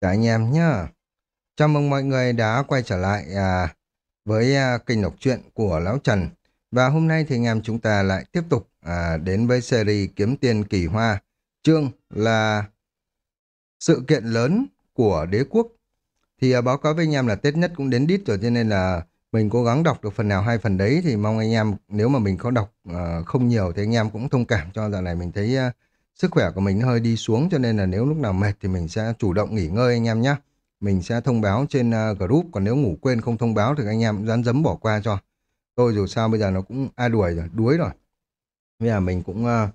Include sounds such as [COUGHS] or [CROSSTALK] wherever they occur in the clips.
Cả anh em nhá. Chào mừng mọi người đã quay trở lại à, với à, kênh đọc truyện của Lão Trần. Và hôm nay thì anh em chúng ta lại tiếp tục à, đến với series Kiếm Tiền Kỳ Hoa. Chương là sự kiện lớn của đế quốc. Thì à, báo cáo với anh em là Tết nhất cũng đến đít rồi cho nên là mình cố gắng đọc được phần nào hai phần đấy thì mong anh em nếu mà mình có đọc à, không nhiều thì anh em cũng thông cảm cho giờ này mình thấy à, sức khỏe của mình hơi đi xuống cho nên là nếu lúc nào mệt thì mình sẽ chủ động nghỉ ngơi anh em nhé. Mình sẽ thông báo trên uh, group, còn nếu ngủ quên không thông báo thì anh em dán dấm bỏ qua cho. Tôi dù sao bây giờ nó cũng a đuổi rồi, đuối rồi. Bây giờ mình cũng uh,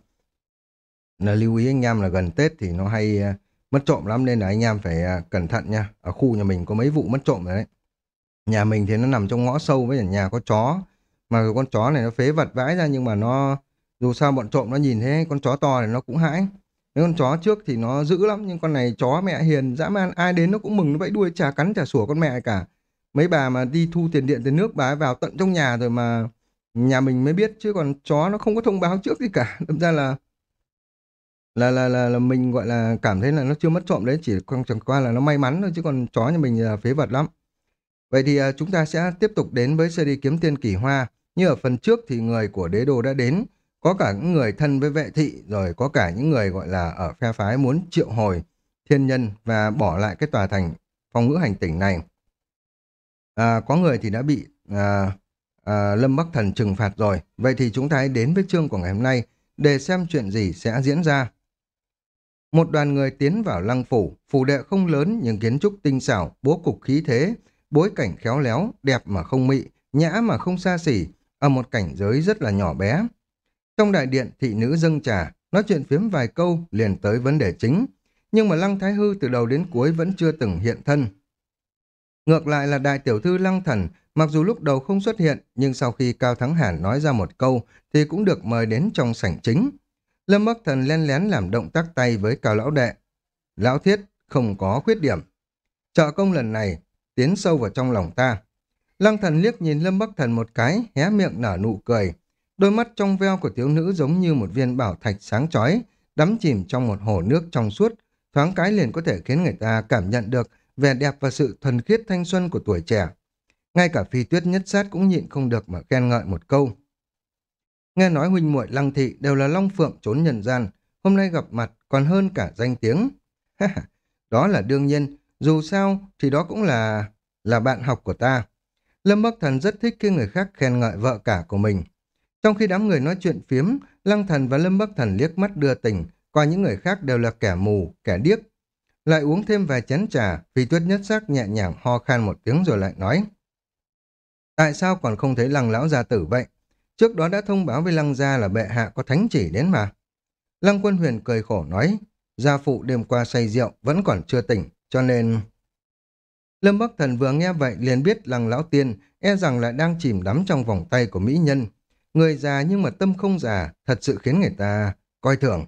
là lưu ý anh em là gần Tết thì nó hay uh, mất trộm lắm nên là anh em phải uh, cẩn thận nha. Ở khu nhà mình có mấy vụ mất trộm rồi đấy. Nhà mình thì nó nằm trong ngõ sâu với nhà có chó. Mà con chó này nó phế vật vãi ra nhưng mà nó dù sao bọn trộm nó nhìn thấy con chó to này nó cũng hãi. Mấy con chó trước thì nó dữ lắm, nhưng con này chó mẹ hiền, dã man, ai đến nó cũng mừng, nó vẫy đuôi chà cắn chà sủa con mẹ cả. Mấy bà mà đi thu tiền điện tiền nước bà ấy vào tận trong nhà rồi mà nhà mình mới biết chứ còn chó nó không có thông báo trước gì cả. Đâm ra là là là là, là mình gọi là cảm thấy là nó chưa mất trộm đấy, chỉ còn chẳng qua là nó may mắn thôi chứ còn chó nhà mình là phế vật lắm. Vậy thì uh, chúng ta sẽ tiếp tục đến với series kiếm tiền kỳ hoa. Như ở phần trước thì người của đế đồ đã đến, có cả những người thân với vệ thị, rồi có cả những người gọi là ở phe phái muốn triệu hồi thiên nhân và bỏ lại cái tòa thành phong ngữ hành tỉnh này. À, có người thì đã bị à, à, Lâm Bắc Thần trừng phạt rồi. Vậy thì chúng ta hãy đến với chương của ngày hôm nay để xem chuyện gì sẽ diễn ra. Một đoàn người tiến vào lăng phủ, phủ đệ không lớn nhưng kiến trúc tinh xảo, bố cục khí thế, bối cảnh khéo léo, đẹp mà không mị, nhã mà không xa xỉ, ở một cảnh giới rất là nhỏ bé. Trong đại điện, thị nữ dâng trà, nói chuyện phiếm vài câu liền tới vấn đề chính. Nhưng mà Lăng Thái Hư từ đầu đến cuối vẫn chưa từng hiện thân. Ngược lại là đại tiểu thư Lăng Thần, mặc dù lúc đầu không xuất hiện, nhưng sau khi Cao Thắng Hàn nói ra một câu thì cũng được mời đến trong sảnh chính. Lâm Bắc Thần len lén làm động tác tay với Cao Lão Đệ. Lão Thiết không có khuyết điểm. Trợ công lần này tiến sâu vào trong lòng ta. Lăng Thần liếc nhìn Lâm Bắc Thần một cái, hé miệng nở nụ cười. Đôi mắt trong veo của thiếu nữ giống như một viên bảo thạch sáng chói, đắm chìm trong một hồ nước trong suốt, thoáng cái liền có thể khiến người ta cảm nhận được vẻ đẹp và sự thuần khiết thanh xuân của tuổi trẻ. Ngay cả phi tuyết nhất sát cũng nhịn không được mà khen ngợi một câu. Nghe nói huynh muội lăng thị đều là long phượng trốn nhân gian, hôm nay gặp mặt còn hơn cả danh tiếng. [LAUGHS] đó là đương nhiên, dù sao thì đó cũng là là bạn học của ta. Lâm Bắc Thần rất thích khi người khác khen ngợi vợ cả của mình. Trong khi đám người nói chuyện phiếm, Lăng Thần và Lâm Bắc Thần liếc mắt đưa tình, coi những người khác đều là kẻ mù, kẻ điếc. Lại uống thêm vài chén trà, phi tuyết nhất sắc nhẹ nhàng ho khan một tiếng rồi lại nói. Tại sao còn không thấy lăng lão gia tử vậy? Trước đó đã thông báo với lăng gia là bệ hạ có thánh chỉ đến mà. Lăng quân huyền cười khổ nói, gia phụ đêm qua say rượu vẫn còn chưa tỉnh, cho nên... Lâm Bắc Thần vừa nghe vậy liền biết lăng lão tiên e rằng lại đang chìm đắm trong vòng tay của mỹ nhân, Người già nhưng mà tâm không già, thật sự khiến người ta coi thường.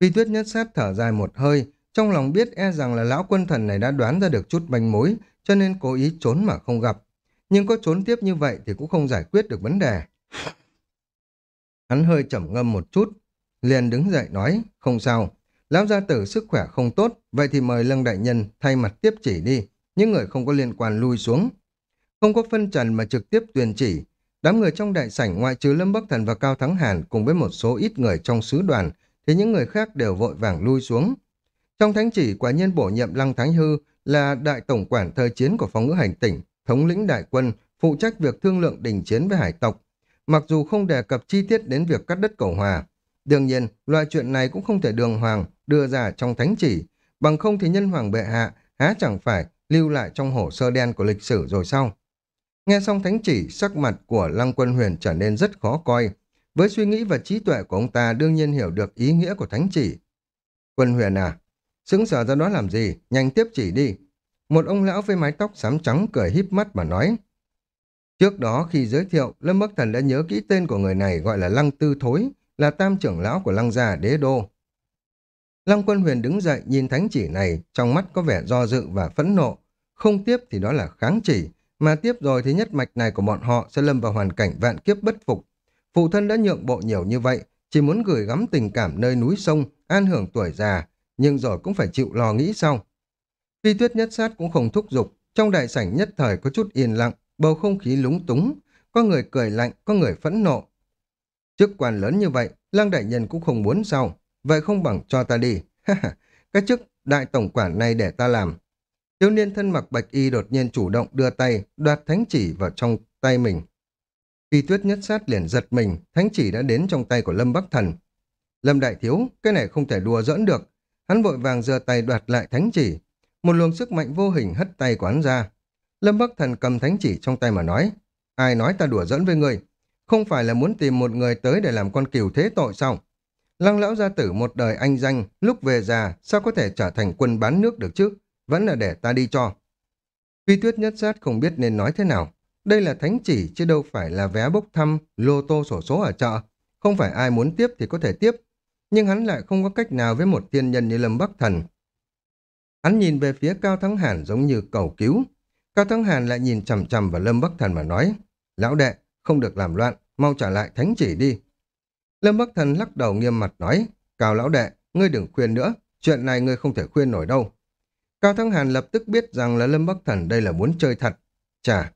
Phi tuyết nhất sát thở dài một hơi, trong lòng biết e rằng là lão quân thần này đã đoán ra được chút manh mối, cho nên cố ý trốn mà không gặp. Nhưng có trốn tiếp như vậy thì cũng không giải quyết được vấn đề. Hắn hơi trầm ngâm một chút, liền đứng dậy nói, không sao, lão gia tử sức khỏe không tốt, vậy thì mời lân đại nhân thay mặt tiếp chỉ đi, những người không có liên quan lui xuống. Không có phân trần mà trực tiếp tuyên chỉ, Đám người trong đại sảnh ngoại trừ Lâm Bắc Thần và Cao Thắng Hàn cùng với một số ít người trong sứ đoàn, thì những người khác đều vội vàng lui xuống. Trong thánh chỉ quả nhân bổ nhiệm Lăng Thánh Hư là đại tổng quản thời chiến của phòng ngữ hành tỉnh, thống lĩnh đại quân, phụ trách việc thương lượng đình chiến với hải tộc. Mặc dù không đề cập chi tiết đến việc cắt đất cầu hòa, đương nhiên loại chuyện này cũng không thể đường hoàng đưa ra trong thánh chỉ, bằng không thì nhân hoàng bệ hạ há chẳng phải lưu lại trong hồ sơ đen của lịch sử rồi sao? Nghe xong thánh chỉ, sắc mặt của Lăng Quân Huyền trở nên rất khó coi. Với suy nghĩ và trí tuệ của ông ta đương nhiên hiểu được ý nghĩa của thánh chỉ. Quân Huyền à, xứng sở ra đó làm gì, nhanh tiếp chỉ đi. Một ông lão với mái tóc xám trắng cười híp mắt mà nói. Trước đó khi giới thiệu, Lâm Bắc Thần đã nhớ kỹ tên của người này gọi là Lăng Tư Thối, là tam trưởng lão của Lăng gia đế đô. Lăng Quân Huyền đứng dậy nhìn thánh chỉ này, trong mắt có vẻ do dự và phẫn nộ. Không tiếp thì đó là kháng chỉ, mà tiếp rồi thì nhất mạch này của bọn họ sẽ lâm vào hoàn cảnh vạn kiếp bất phục. Phụ thân đã nhượng bộ nhiều như vậy, chỉ muốn gửi gắm tình cảm nơi núi sông, an hưởng tuổi già, nhưng rồi cũng phải chịu lo nghĩ sau. Phi tuyết nhất sát cũng không thúc giục, trong đại sảnh nhất thời có chút yên lặng, bầu không khí lúng túng, có người cười lạnh, có người phẫn nộ. Chức quan lớn như vậy, Lăng đại nhân cũng không muốn sao, vậy không bằng cho ta đi. [LAUGHS] cái chức đại tổng quản này để ta làm. Thiếu niên thân mặc bạch y đột nhiên chủ động đưa tay, đoạt thánh chỉ vào trong tay mình. Phi tuyết nhất sát liền giật mình, thánh chỉ đã đến trong tay của Lâm Bắc Thần. Lâm Đại Thiếu, cái này không thể đùa dẫn được. Hắn vội vàng giơ tay đoạt lại thánh chỉ. Một luồng sức mạnh vô hình hất tay của hắn ra. Lâm Bắc Thần cầm thánh chỉ trong tay mà nói. Ai nói ta đùa dẫn với người? Không phải là muốn tìm một người tới để làm con cừu thế tội sao? Lăng lão gia tử một đời anh danh, lúc về già, sao có thể trở thành quân bán nước được chứ? Vẫn là để ta đi cho. Phi tuyết nhất sát không biết nên nói thế nào. Đây là thánh chỉ chứ đâu phải là vé bốc thăm, lô tô sổ số ở chợ. Không phải ai muốn tiếp thì có thể tiếp. Nhưng hắn lại không có cách nào với một tiên nhân như Lâm Bắc Thần. Hắn nhìn về phía Cao Thắng Hàn giống như cầu cứu. Cao Thắng Hàn lại nhìn chầm chầm vào Lâm Bắc Thần mà nói. Lão đệ, không được làm loạn, mau trả lại thánh chỉ đi. Lâm Bắc Thần lắc đầu nghiêm mặt nói. Cao lão đệ, ngươi đừng khuyên nữa. Chuyện này ngươi không thể khuyên nổi đâu. Cao Thắng Hàn lập tức biết rằng là Lâm Bắc Thần đây là muốn chơi thật. Chà,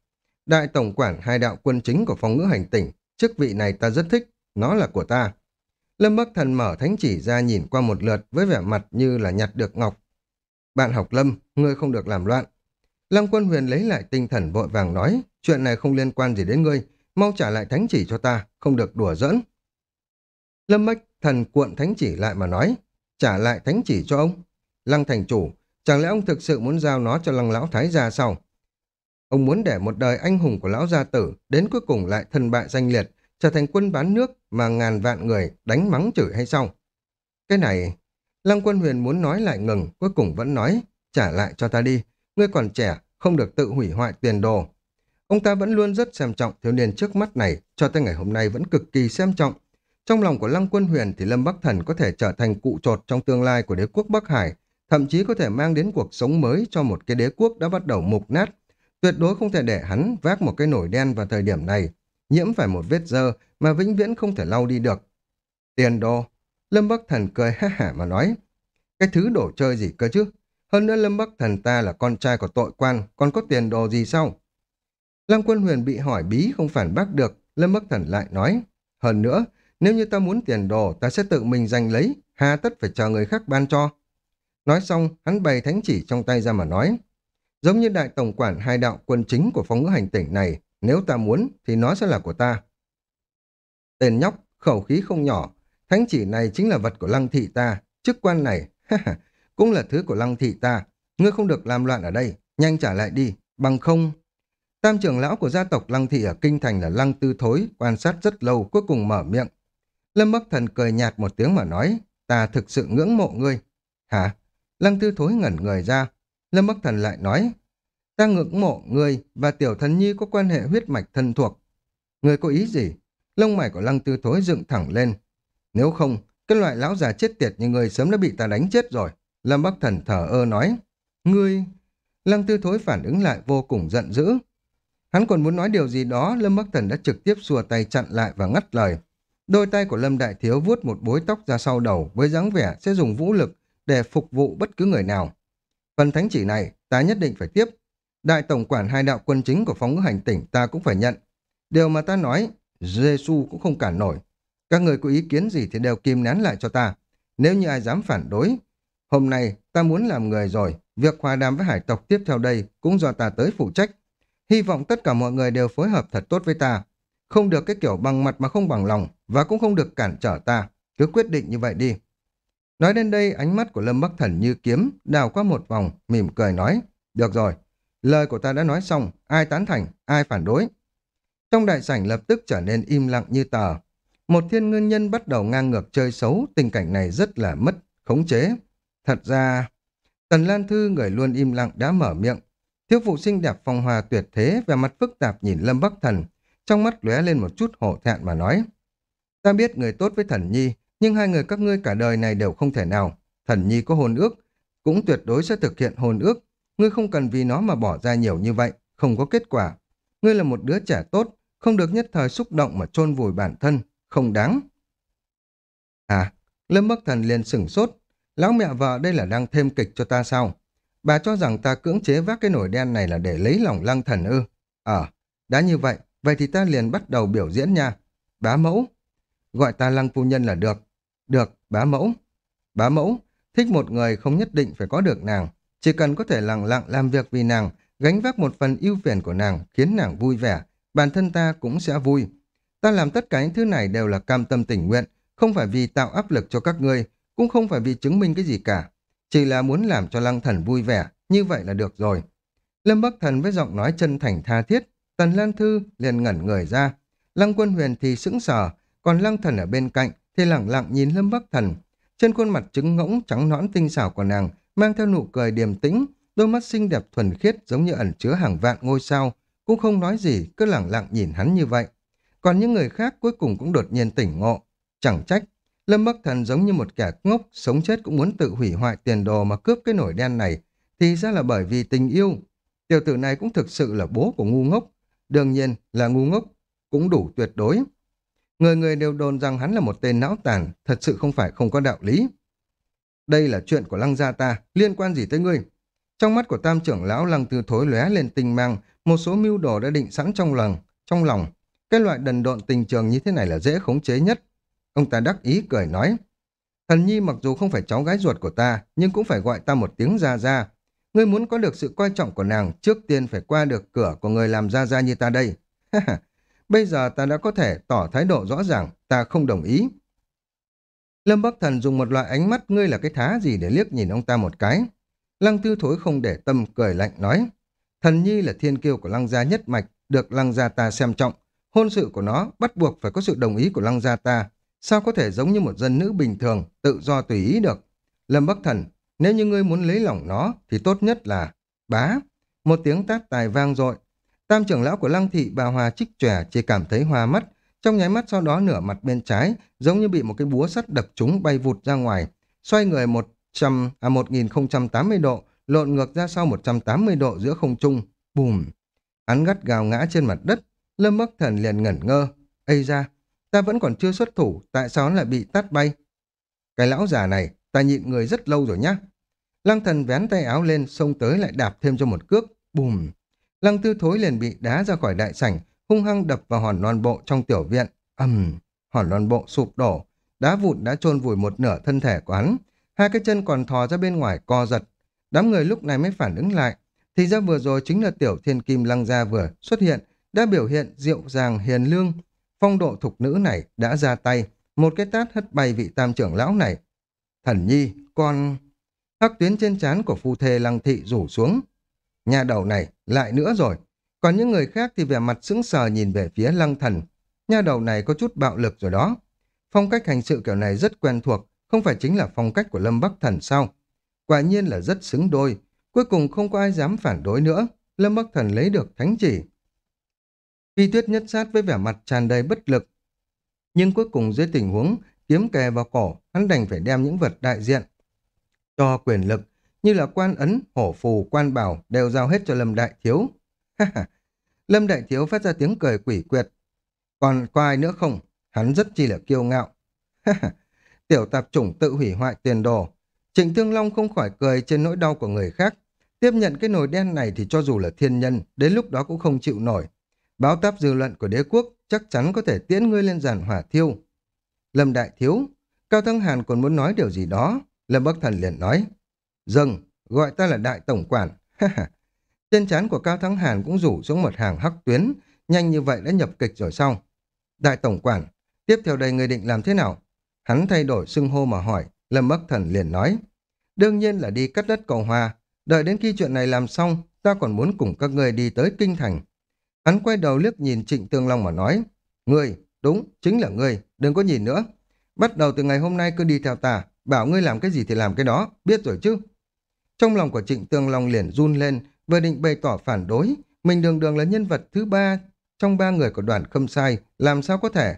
đại tổng quản hai đạo quân chính của phong ngữ hành tỉnh, chức vị này ta rất thích, nó là của ta. Lâm Bắc Thần mở thánh chỉ ra nhìn qua một lượt với vẻ mặt như là nhặt được ngọc. Bạn học Lâm, ngươi không được làm loạn. Lăng quân huyền lấy lại tinh thần vội vàng nói, chuyện này không liên quan gì đến ngươi, mau trả lại thánh chỉ cho ta, không được đùa giỡn. Lâm Bắc Thần cuộn thánh chỉ lại mà nói, trả lại thánh chỉ cho ông. Lăng thành chủ, Chẳng lẽ ông thực sự muốn giao nó cho lăng lão thái gia sao? Ông muốn để một đời anh hùng của lão gia tử đến cuối cùng lại thân bại danh liệt, trở thành quân bán nước mà ngàn vạn người đánh mắng chửi hay sao? Cái này, Lăng quân huyền muốn nói lại ngừng, cuối cùng vẫn nói, trả lại cho ta đi, ngươi còn trẻ, không được tự hủy hoại tiền đồ. Ông ta vẫn luôn rất xem trọng thiếu niên trước mắt này, cho tới ngày hôm nay vẫn cực kỳ xem trọng. Trong lòng của Lăng quân huyền thì Lâm Bắc Thần có thể trở thành cụ trột trong tương lai của đế quốc Bắc Hải, thậm chí có thể mang đến cuộc sống mới cho một cái đế quốc đã bắt đầu mục nát. Tuyệt đối không thể để hắn vác một cái nổi đen vào thời điểm này, nhiễm phải một vết dơ mà vĩnh viễn không thể lau đi được. Tiền đô, Lâm Bắc Thần cười ha hả mà nói, cái thứ đồ chơi gì cơ chứ? Hơn nữa Lâm Bắc Thần ta là con trai của tội quan, còn có tiền đồ gì sao? Lăng Quân Huyền bị hỏi bí không phản bác được, Lâm Bắc Thần lại nói, hơn nữa, nếu như ta muốn tiền đồ, ta sẽ tự mình giành lấy, hà tất phải chờ người khác ban cho. Nói xong, hắn bày thánh chỉ trong tay ra mà nói. Giống như đại tổng quản hai đạo quân chính của phong ngữ hành tỉnh này, nếu ta muốn thì nó sẽ là của ta. Tên nhóc, khẩu khí không nhỏ, thánh chỉ này chính là vật của lăng thị ta, chức quan này, cũng là thứ của lăng thị ta. Ngươi không được làm loạn ở đây, nhanh trả lại đi, bằng không... Tam trưởng lão của gia tộc lăng thị ở Kinh Thành là lăng tư thối, quan sát rất lâu, cuối cùng mở miệng. Lâm Bắc Thần cười nhạt một tiếng mà nói, ta thực sự ngưỡng mộ ngươi. Hả? Lăng tư thối ngẩn người ra. Lâm Bắc Thần lại nói, ta ngưỡng mộ người và tiểu thần nhi có quan hệ huyết mạch thân thuộc. người có ý gì? Lông mày của lăng tư thối dựng thẳng lên. Nếu không, cái loại lão già chết tiệt như người sớm đã bị ta đánh chết rồi. Lâm Bắc Thần thở ơ nói, ngươi... Lăng tư thối phản ứng lại vô cùng giận dữ. Hắn còn muốn nói điều gì đó, Lâm Bắc Thần đã trực tiếp xua tay chặn lại và ngắt lời. Đôi tay của Lâm Đại Thiếu vuốt một bối tóc ra sau đầu với dáng vẻ sẽ dùng vũ lực để phục vụ bất cứ người nào. Phần thánh chỉ này ta nhất định phải tiếp. Đại tổng quản hai đạo quân chính của phóng ngữ hành tỉnh ta cũng phải nhận. Điều mà ta nói, giê cũng không cản nổi. Các người có ý kiến gì thì đều kìm nén lại cho ta. Nếu như ai dám phản đối, hôm nay ta muốn làm người rồi, việc hòa đàm với hải tộc tiếp theo đây cũng do ta tới phụ trách. Hy vọng tất cả mọi người đều phối hợp thật tốt với ta. Không được cái kiểu bằng mặt mà không bằng lòng, và cũng không được cản trở ta. Cứ quyết định như vậy đi. Nói đến đây, ánh mắt của Lâm Bắc Thần như kiếm, đào qua một vòng, mỉm cười nói. Được rồi, lời của ta đã nói xong, ai tán thành, ai phản đối. Trong đại sảnh lập tức trở nên im lặng như tờ. Một thiên ngư nhân bắt đầu ngang ngược chơi xấu, tình cảnh này rất là mất, khống chế. Thật ra, Tần Lan Thư người luôn im lặng đã mở miệng. Thiếu phụ xinh đẹp phong hòa tuyệt thế và mặt phức tạp nhìn Lâm Bắc Thần, trong mắt lóe lên một chút hổ thẹn mà nói. Ta biết người tốt với thần nhi, nhưng hai người các ngươi cả đời này đều không thể nào. Thần nhi có hồn ước, cũng tuyệt đối sẽ thực hiện hồn ước. Ngươi không cần vì nó mà bỏ ra nhiều như vậy, không có kết quả. Ngươi là một đứa trẻ tốt, không được nhất thời xúc động mà chôn vùi bản thân, không đáng. À, Lâm Bắc Thần liền sửng sốt. Lão mẹ vợ đây là đang thêm kịch cho ta sao? bà cho rằng ta cưỡng chế vác cái nổi đen này là để lấy lòng lăng thần ư. Ờ, đã như vậy, vậy thì ta liền bắt đầu biểu diễn nha. Bá mẫu, gọi ta lăng phu nhân là được. Được, bá mẫu. Bá mẫu, thích một người không nhất định phải có được nàng. Chỉ cần có thể lặng lặng làm việc vì nàng, gánh vác một phần ưu phiền của nàng, khiến nàng vui vẻ, bản thân ta cũng sẽ vui. Ta làm tất cả những thứ này đều là cam tâm tình nguyện, không phải vì tạo áp lực cho các ngươi, cũng không phải vì chứng minh cái gì cả. Chỉ là muốn làm cho lăng thần vui vẻ, như vậy là được rồi. Lâm Bắc Thần với giọng nói chân thành tha thiết, Tần Lan Thư liền ngẩn người ra. Lăng Quân Huyền thì sững sờ, còn Lăng Thần ở bên cạnh thì lẳng lặng nhìn Lâm Bắc Thần. Trên khuôn mặt trứng ngỗng trắng nõn tinh xảo của nàng mang theo nụ cười điềm tĩnh, đôi mắt xinh đẹp thuần khiết giống như ẩn chứa hàng vạn ngôi sao, cũng không nói gì, cứ lẳng lặng nhìn hắn như vậy. Còn những người khác cuối cùng cũng đột nhiên tỉnh ngộ. Chẳng trách, Lâm Bắc Thần giống như một kẻ ngốc, sống chết cũng muốn tự hủy hoại tiền đồ mà cướp cái nổi đen này, thì ra là bởi vì tình yêu. Tiểu tử này cũng thực sự là bố của ngu ngốc. Đương nhiên là ngu ngốc, cũng đủ tuyệt đối. Người người đều đồn rằng hắn là một tên não tàn, thật sự không phải không có đạo lý. Đây là chuyện của lăng gia ta, liên quan gì tới ngươi? Trong mắt của tam trưởng lão lăng tư thối lóe lên tinh mang, một số mưu đồ đã định sẵn trong lòng. Trong lòng, cái loại đần độn tình trường như thế này là dễ khống chế nhất. Ông ta đắc ý cười nói, Thần Nhi mặc dù không phải cháu gái ruột của ta, nhưng cũng phải gọi ta một tiếng ra ra. Ngươi muốn có được sự coi trọng của nàng, trước tiên phải qua được cửa của người làm ra ra như ta đây. [LAUGHS] Bây giờ ta đã có thể tỏ thái độ rõ ràng, ta không đồng ý. Lâm Bắc Thần dùng một loại ánh mắt ngươi là cái thá gì để liếc nhìn ông ta một cái. Lăng Tư Thối không để tâm, cười lạnh nói. Thần Nhi là thiên kiêu của Lăng Gia nhất mạch, được Lăng Gia ta xem trọng. Hôn sự của nó bắt buộc phải có sự đồng ý của Lăng Gia ta. Sao có thể giống như một dân nữ bình thường, tự do tùy ý được? Lâm Bắc Thần, nếu như ngươi muốn lấy lòng nó, thì tốt nhất là bá. Một tiếng tát tài vang dội Tam trưởng lão của Lăng Thị bà Hòa trích trẻ chỉ cảm thấy hoa mắt, trong nháy mắt sau đó nửa mặt bên trái, giống như bị một cái búa sắt đập trúng bay vụt ra ngoài, xoay người 100, à 1080 độ, lộn ngược ra sau 180 độ giữa không trung, bùm. Hắn gắt gào ngã trên mặt đất, Lâm Bắc Thần liền ngẩn ngơ. Ây ra, ta vẫn còn chưa xuất thủ, tại sao hắn lại bị tát bay? Cái lão già này, ta nhịn người rất lâu rồi nhá. Lăng thần vén tay áo lên, xông tới lại đạp thêm cho một cước, bùm. Lăng tư thối liền bị đá ra khỏi đại sảnh, hung hăng đập vào hòn non bộ trong tiểu viện. ầm, hòn non bộ sụp đổ, đá vụn đã chôn vùi một nửa thân thể của hắn. Hai cái chân còn thò ra bên ngoài co giật. Đám người lúc này mới phản ứng lại. Thì ra vừa rồi chính là tiểu thiên kim lăng gia vừa xuất hiện, đã biểu hiện dịu dàng hiền lương. Phong độ thục nữ này đã ra tay, một cái tát hất bay vị tam trưởng lão này. Thần nhi, con... Hắc tuyến trên trán của phu thê lăng thị rủ xuống. Nhà đầu này, lại nữa rồi. Còn những người khác thì vẻ mặt sững sờ nhìn về phía lăng thần. Nhà đầu này có chút bạo lực rồi đó. Phong cách hành sự kiểu này rất quen thuộc, không phải chính là phong cách của Lâm Bắc Thần sao? Quả nhiên là rất xứng đôi. Cuối cùng không có ai dám phản đối nữa. Lâm Bắc Thần lấy được thánh chỉ. Phi tuyết nhất sát với vẻ mặt tràn đầy bất lực. Nhưng cuối cùng dưới tình huống kiếm kè vào cổ, hắn đành phải đem những vật đại diện cho quyền lực như là quan ấn, hổ phù, quan bảo đều giao hết cho Lâm Đại Thiếu. Lâm Đại Thiếu phát ra tiếng cười quỷ quyệt. Còn có ai nữa không? Hắn rất chi là kiêu ngạo. Tiểu tạp chủng tự hủy hoại tiền đồ. Trịnh Thương Long không khỏi cười trên nỗi đau của người khác. Tiếp nhận cái nồi đen này thì cho dù là thiên nhân, đến lúc đó cũng không chịu nổi. Báo táp dư luận của đế quốc chắc chắn có thể tiễn ngươi lên giàn hỏa thiêu. Lâm Đại Thiếu, Cao Thăng Hàn còn muốn nói điều gì đó. Lâm Bắc Thần liền nói. Dừng, gọi ta là đại tổng quản. Trên trán của Cao Thắng Hàn cũng rủ xuống một hàng hắc tuyến, nhanh như vậy đã nhập kịch rồi xong. Đại tổng quản, tiếp theo đây người định làm thế nào? Hắn thay đổi xưng hô mà hỏi, Lâm Bắc Thần liền nói. Đương nhiên là đi cắt đất cầu hoa, đợi đến khi chuyện này làm xong, ta còn muốn cùng các người đi tới Kinh Thành. Hắn quay đầu liếc nhìn Trịnh Tương Long mà nói, Ngươi, đúng, chính là ngươi, đừng có nhìn nữa. Bắt đầu từ ngày hôm nay cứ đi theo ta, bảo ngươi làm cái gì thì làm cái đó, biết rồi chứ. Trong lòng của Trịnh Tương Long liền run lên, vừa định bày tỏ phản đối. Mình đường đường là nhân vật thứ ba trong ba người của đoàn khâm sai, làm sao có thể?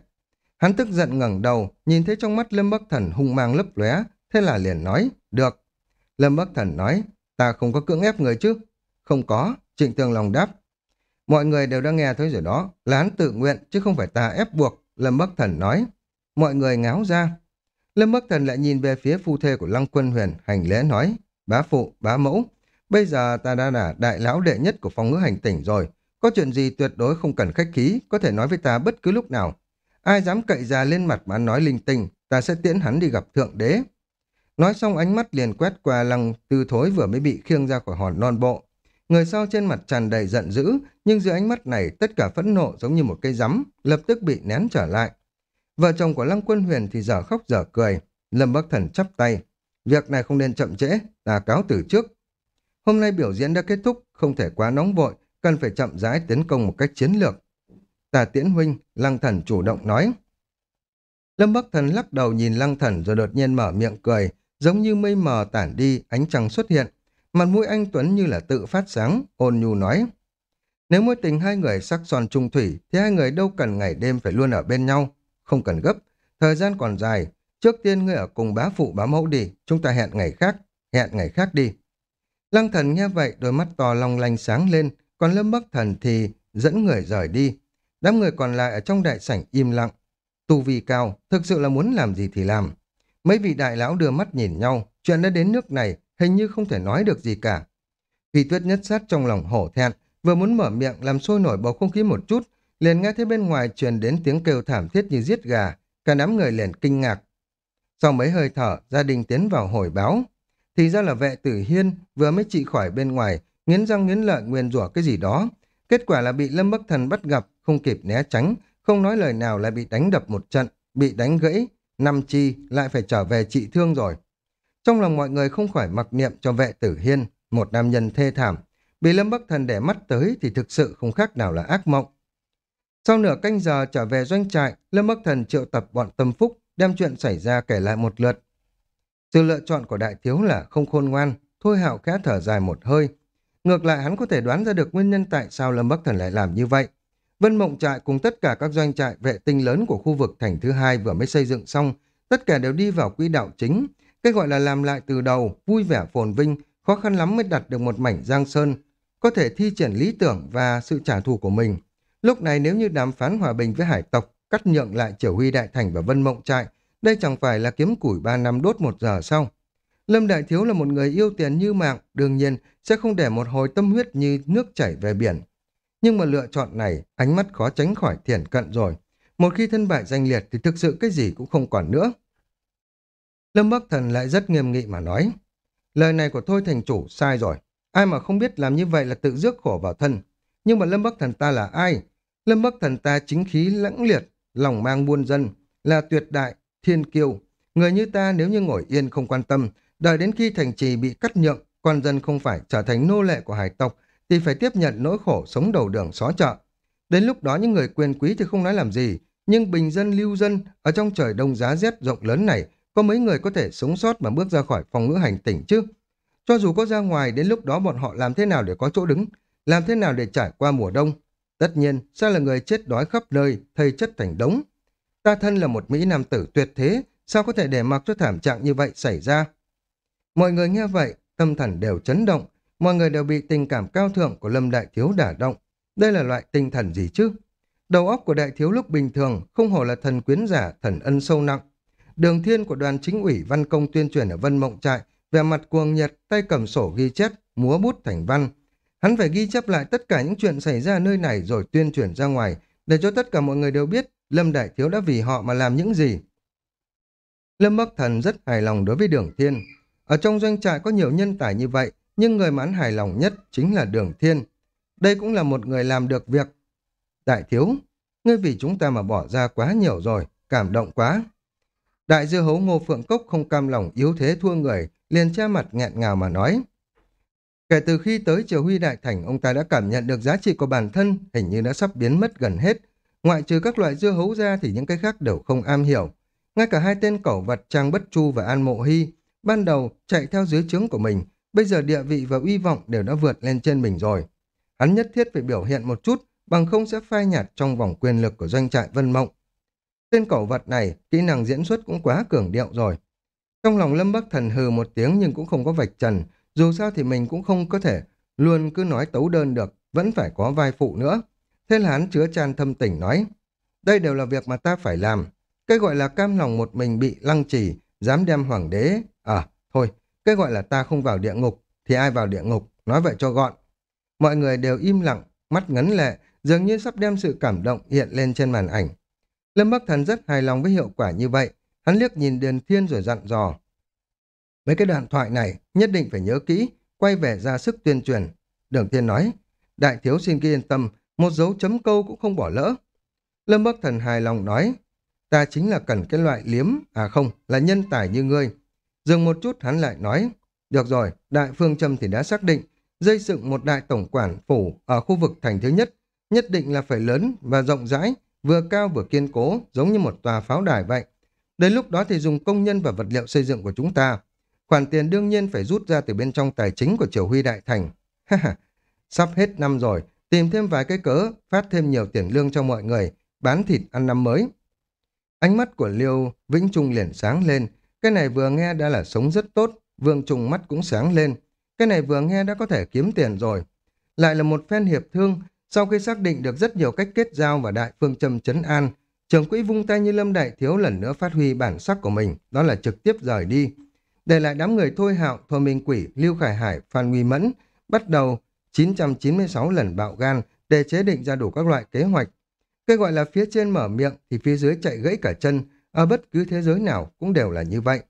Hắn tức giận ngẩng đầu, nhìn thấy trong mắt Lâm Bắc Thần hung mang lấp lóe, thế là liền nói, được. Lâm Bắc Thần nói, ta không có cưỡng ép người chứ? Không có, Trịnh Tương Long đáp. Mọi người đều đã nghe thấy rồi đó, là hắn tự nguyện chứ không phải ta ép buộc, Lâm Bắc Thần nói. Mọi người ngáo ra. Lâm Bắc Thần lại nhìn về phía phu thê của Lăng Quân Huyền, hành lễ nói, bá phụ, bá mẫu. Bây giờ ta đã là đại lão đệ nhất của phong ngữ hành tỉnh rồi. Có chuyện gì tuyệt đối không cần khách khí, có thể nói với ta bất cứ lúc nào. Ai dám cậy ra lên mặt mà nói linh tinh, ta sẽ tiễn hắn đi gặp thượng đế. Nói xong ánh mắt liền quét qua lăng tư thối vừa mới bị khiêng ra khỏi hòn non bộ. Người sau trên mặt tràn đầy giận dữ, nhưng dưới ánh mắt này tất cả phẫn nộ giống như một cây rắm, lập tức bị nén trở lại. Vợ chồng của Lăng Quân Huyền thì dở khóc dở cười. Lâm Bắc Thần chắp tay. Việc này không nên chậm trễ, ta cáo từ trước. Hôm nay biểu diễn đã kết thúc, không thể quá nóng vội, cần phải chậm rãi tiến công một cách chiến lược. Tà Tiễn Huynh, Lăng Thần chủ động nói. Lâm Bắc Thần lắc đầu nhìn Lăng Thần rồi đột nhiên mở miệng cười, giống như mây mờ tản đi, ánh trăng xuất hiện. Mặt mũi anh Tuấn như là tự phát sáng, ôn nhu nói. Nếu mối tình hai người sắc son trung thủy, thì hai người đâu cần ngày đêm phải luôn ở bên nhau. Không cần gấp, thời gian còn dài. Trước tiên ngươi ở cùng bá phụ bá mẫu đi, chúng ta hẹn ngày khác, hẹn ngày khác đi. Lăng thần nghe vậy, đôi mắt to long lanh sáng lên, còn lâm bắc thần thì dẫn người rời đi. Đám người còn lại ở trong đại sảnh im lặng. Tu vi cao, thực sự là muốn làm gì thì làm. Mấy vị đại lão đưa mắt nhìn nhau, chuyện đã đến nước này, hình như không thể nói được gì cả. Phi tuyết nhất sát trong lòng hổ thẹn, vừa muốn mở miệng làm sôi nổi bầu không khí một chút, liền nghe thấy bên ngoài truyền đến tiếng kêu thảm thiết như giết gà, cả đám người liền kinh ngạc. Sau mấy hơi thở, gia đình tiến vào hồi báo. Thì ra là vệ tử hiên vừa mới trị khỏi bên ngoài, nghiến răng nghiến lợi nguyên rủa cái gì đó. Kết quả là bị Lâm Bắc Thần bắt gặp, không kịp né tránh, không nói lời nào lại bị đánh đập một trận, bị đánh gãy, năm chi lại phải trở về trị thương rồi. Trong lòng mọi người không khỏi mặc niệm cho vệ tử hiên, một nam nhân thê thảm. Bị Lâm Bắc Thần để mắt tới thì thực sự không khác nào là ác mộng. Sau nửa canh giờ trở về doanh trại, Lâm Bắc Thần triệu tập bọn tâm phúc, đem chuyện xảy ra kể lại một lượt. Sự lựa chọn của đại thiếu là không khôn ngoan, thôi hạo khẽ thở dài một hơi. Ngược lại hắn có thể đoán ra được nguyên nhân tại sao Lâm Bắc Thần lại làm như vậy. Vân Mộng Trại cùng tất cả các doanh trại vệ tinh lớn của khu vực thành thứ hai vừa mới xây dựng xong, tất cả đều đi vào quỹ đạo chính, cái gọi là làm lại từ đầu, vui vẻ phồn vinh, khó khăn lắm mới đặt được một mảnh giang sơn, có thể thi triển lý tưởng và sự trả thù của mình. Lúc này nếu như đàm phán hòa bình với hải tộc, cắt nhượng lại Triều Huy Đại Thành và Vân Mộng Trại, đây chẳng phải là kiếm củi ba năm đốt một giờ sau. Lâm Đại Thiếu là một người yêu tiền như mạng, đương nhiên sẽ không để một hồi tâm huyết như nước chảy về biển. Nhưng mà lựa chọn này, ánh mắt khó tránh khỏi thiển cận rồi. Một khi thân bại danh liệt thì thực sự cái gì cũng không còn nữa. Lâm Bắc Thần lại rất nghiêm nghị mà nói. Lời này của Thôi Thành Chủ sai rồi. Ai mà không biết làm như vậy là tự rước khổ vào thân. Nhưng mà Lâm Bắc Thần ta là ai? Lâm Bắc Thần ta chính khí lãng liệt, lòng mang buôn dân, là tuyệt đại, thiên kiêu. Người như ta nếu như ngồi yên không quan tâm, đợi đến khi thành trì bị cắt nhượng, con dân không phải trở thành nô lệ của hải tộc, thì phải tiếp nhận nỗi khổ sống đầu đường xó chợ. Đến lúc đó những người quyền quý thì không nói làm gì, nhưng bình dân lưu dân ở trong trời đông giá rét rộng lớn này có mấy người có thể sống sót mà bước ra khỏi phòng ngữ hành tỉnh chứ? Cho dù có ra ngoài, đến lúc đó bọn họ làm thế nào để có chỗ đứng? Làm thế nào để trải qua mùa đông? Tất nhiên, sẽ là người chết đói khắp nơi, thây chất thành đống. Ta thân là một Mỹ Nam tử tuyệt thế, sao có thể để mặc cho thảm trạng như vậy xảy ra? Mọi người nghe vậy, tâm thần đều chấn động, mọi người đều bị tình cảm cao thượng của Lâm Đại Thiếu đả động. Đây là loại tinh thần gì chứ? Đầu óc của Đại Thiếu lúc bình thường không hổ là thần quyến giả, thần ân sâu nặng. Đường thiên của đoàn chính ủy văn công tuyên truyền ở Vân Mộng Trại, vẻ mặt cuồng nhiệt, tay cầm sổ ghi chép, múa bút thành văn. Hắn phải ghi chép lại tất cả những chuyện xảy ra nơi này rồi tuyên truyền ra ngoài, để cho tất cả mọi người đều biết Lâm Đại Thiếu đã vì họ mà làm những gì. Lâm Bắc Thần rất hài lòng đối với Đường Thiên. Ở trong doanh trại có nhiều nhân tài như vậy, nhưng người mãn hài lòng nhất chính là Đường Thiên. Đây cũng là một người làm được việc. Đại Thiếu, ngươi vì chúng ta mà bỏ ra quá nhiều rồi, cảm động quá. Đại dư hấu ngô phượng cốc không cam lòng yếu thế thua người, liền che mặt nghẹn ngào mà nói. Kể từ khi tới Triều Huy Đại Thành, ông ta đã cảm nhận được giá trị của bản thân, hình như đã sắp biến mất gần hết. Ngoại trừ các loại dưa hấu ra thì những cái khác đều không am hiểu. Ngay cả hai tên cẩu vật Trang Bất Chu và An Mộ Hy, ban đầu chạy theo dưới trướng của mình, bây giờ địa vị và uy vọng đều đã vượt lên trên mình rồi. Hắn nhất thiết phải biểu hiện một chút, bằng không sẽ phai nhạt trong vòng quyền lực của doanh trại Vân Mộng. Tên cẩu vật này, kỹ năng diễn xuất cũng quá cường điệu rồi. Trong lòng Lâm Bắc Thần hừ một tiếng nhưng cũng không có vạch trần, dù sao thì mình cũng không có thể luôn cứ nói tấu đơn được, vẫn phải có vai phụ nữa. Thế là hắn chứa chan thâm tỉnh nói, đây đều là việc mà ta phải làm. Cái gọi là cam lòng một mình bị lăng trì, dám đem hoàng đế. À, thôi, cái gọi là ta không vào địa ngục, thì ai vào địa ngục? nói vậy cho gọn. Mọi người đều im lặng, mắt ngấn lệ, dường như sắp đem sự cảm động hiện lên trên màn ảnh. Lâm Bắc Thần rất hài lòng với hiệu quả như vậy, hắn liếc nhìn Điền Thiên rồi dặn dò. Mấy cái đoạn thoại này nhất định phải nhớ kỹ, quay về ra sức tuyên truyền. Đường Thiên nói, đại thiếu xin ghi yên tâm, một dấu chấm câu cũng không bỏ lỡ. Lâm Bắc Thần hài lòng nói, ta chính là cần cái loại liếm, à không, là nhân tài như ngươi. Dừng một chút hắn lại nói, được rồi, đại phương châm thì đã xác định, dây dựng một đại tổng quản phủ ở khu vực thành thứ nhất, nhất định là phải lớn và rộng rãi, vừa cao vừa kiên cố, giống như một tòa pháo đài vậy. Đến lúc đó thì dùng công nhân và vật liệu xây dựng của chúng ta. Khoản tiền đương nhiên phải rút ra từ bên trong tài chính của triều huy đại thành. Sắp hết năm rồi, tìm thêm vài cái cớ, phát thêm nhiều tiền lương cho mọi người, bán thịt ăn năm mới. Ánh mắt của Liêu Vĩnh Trung liền sáng lên, cái này vừa nghe đã là sống rất tốt, Vương Trung mắt cũng sáng lên. Cái này vừa nghe đã có thể kiếm tiền rồi. Lại là một phen hiệp thương, sau khi xác định được rất nhiều cách kết giao và đại phương châm chấn an, trường quỹ vung tay như Lâm Đại Thiếu lần nữa phát huy bản sắc của mình, đó là trực tiếp rời đi. Để lại đám người Thôi Hạo, Thôi Minh Quỷ, Lưu Khải Hải, Phan Nguy Mẫn, bắt đầu 996 lần bạo gan để chế định ra đủ các loại kế hoạch. Cái gọi là phía trên mở miệng thì phía dưới chạy gãy cả chân, ở bất cứ thế giới nào cũng đều là như vậy.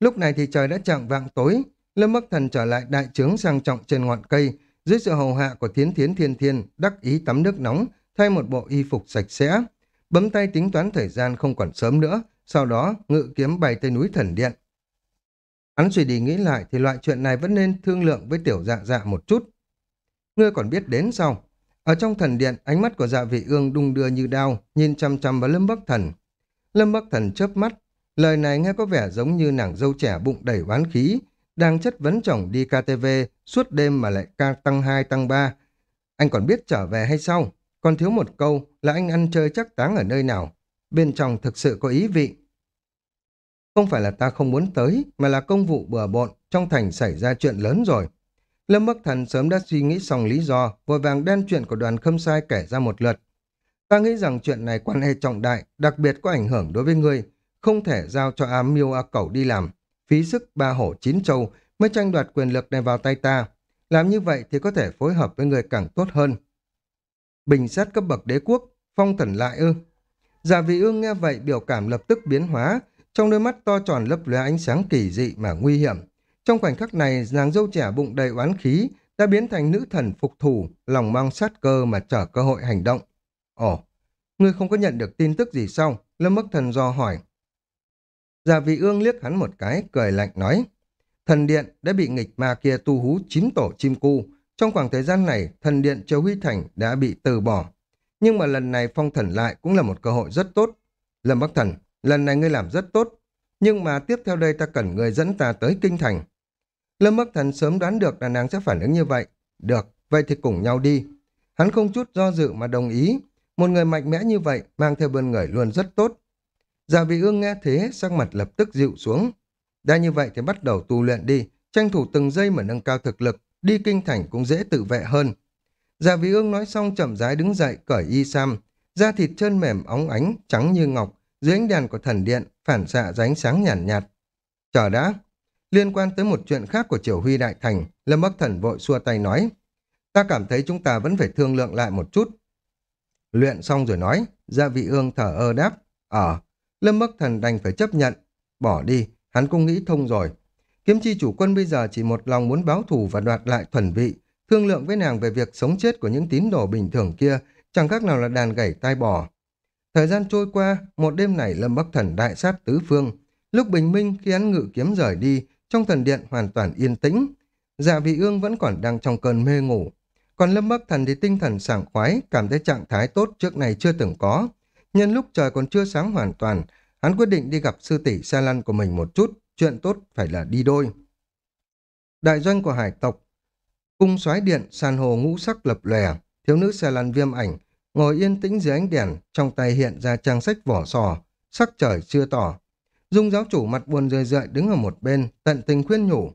Lúc này thì trời đã chạng vạng tối, Lâm Bắc Thần trở lại đại trướng sang trọng trên ngọn cây, dưới sự hầu hạ của thiến thiến thiên thiên, đắc ý tắm nước nóng, thay một bộ y phục sạch sẽ. Bấm tay tính toán thời gian không còn sớm nữa, sau đó ngự kiếm bay tới núi thần điện. Hắn suy đi nghĩ lại thì loại chuyện này vẫn nên thương lượng với tiểu dạ dạ một chút. Ngươi còn biết đến sao? Ở trong thần điện, ánh mắt của dạ vị ương đung đưa như đao, nhìn chăm chăm vào Lâm Bắc Thần. Lâm Bắc Thần chớp mắt, lời này nghe có vẻ giống như nàng dâu trẻ bụng đầy oán khí, đang chất vấn chồng đi KTV suốt đêm mà lại ca tăng 2 tăng 3. Anh còn biết trở về hay sao? Còn thiếu một câu là anh ăn chơi chắc táng ở nơi nào. Bên trong thực sự có ý vị. Không phải là ta không muốn tới, mà là công vụ bừa bộn, trong thành xảy ra chuyện lớn rồi. Lâm Bắc Thần sớm đã suy nghĩ xong lý do, vội vàng đen chuyện của đoàn khâm sai kể ra một lượt. Ta nghĩ rằng chuyện này quan hệ trọng đại, đặc biệt có ảnh hưởng đối với ngươi, không thể giao cho A Miêu A Cẩu đi làm. Phí sức ba hổ chín châu mới tranh đoạt quyền lực này vào tay ta. Làm như vậy thì có thể phối hợp với người càng tốt hơn. Bình sát cấp bậc đế quốc, phong thần lại ư. Giả vị ương nghe vậy biểu cảm lập tức biến hóa, trong đôi mắt to tròn lấp lóe ánh sáng kỳ dị mà nguy hiểm. Trong khoảnh khắc này, nàng dâu trẻ bụng đầy oán khí đã biến thành nữ thần phục thủ, lòng mang sát cơ mà chờ cơ hội hành động. Ồ, ngươi không có nhận được tin tức gì sao? Lâm Bắc Thần do hỏi. Giả vị ương liếc hắn một cái, cười lạnh nói. Thần điện đã bị nghịch ma kia tu hú chín tổ chim cu. Trong khoảng thời gian này, thần điện Châu Huy Thành đã bị từ bỏ. Nhưng mà lần này phong thần lại cũng là một cơ hội rất tốt. Lâm Bắc Thần, lần này ngươi làm rất tốt. Nhưng mà tiếp theo đây ta cần người dẫn ta tới kinh thành. Lâm Bắc Thần sớm đoán được là nàng sẽ phản ứng như vậy. Được, vậy thì cùng nhau đi. Hắn không chút do dự mà đồng ý. Một người mạnh mẽ như vậy mang theo bên người luôn rất tốt. Già vị ương nghe thế, sắc mặt lập tức dịu xuống. Đã như vậy thì bắt đầu tu luyện đi, tranh thủ từng giây mà nâng cao thực lực, đi kinh thành cũng dễ tự vệ hơn. Già vị ương nói xong chậm rãi đứng dậy, cởi y sam, da thịt chân mềm óng ánh, trắng như ngọc, dưới ánh đèn của thần điện, phản xạ ra ánh sáng nhàn nhạt, nhạt. Chờ đã, liên quan tới một chuyện khác của triều huy đại thành, Lâm Bắc Thần vội xua tay nói, ta cảm thấy chúng ta vẫn phải thương lượng lại một chút. Luyện xong rồi nói, gia vị ương thở ơ đáp, ở, Lâm Bắc Thần đành phải chấp nhận. Bỏ đi, hắn cũng nghĩ thông rồi. Kiếm chi chủ quân bây giờ chỉ một lòng muốn báo thù và đoạt lại thuần vị, thương lượng với nàng về việc sống chết của những tín đồ bình thường kia, chẳng khác nào là đàn gảy tai bò. Thời gian trôi qua, một đêm này Lâm Bắc Thần đại sát tứ phương. Lúc bình minh khi hắn ngự kiếm rời đi, trong thần điện hoàn toàn yên tĩnh. Dạ vị ương vẫn còn đang trong cơn mê ngủ. Còn Lâm Bắc Thần thì tinh thần sảng khoái, cảm thấy trạng thái tốt trước này chưa từng có. Nhân lúc trời còn chưa sáng hoàn toàn, hắn quyết định đi gặp sư tỷ Sa Lăn của mình một chút, chuyện tốt phải là đi đôi. Đại doanh của hải tộc, cung soái điện, san hồ ngũ sắc lập lòe, thiếu nữ Sa Lăn viêm ảnh, ngồi yên tĩnh dưới ánh đèn, trong tay hiện ra trang sách vỏ sò, sắc trời chưa tỏ. Dung giáo chủ mặt buồn rười rượi đứng ở một bên, tận tình khuyên nhủ.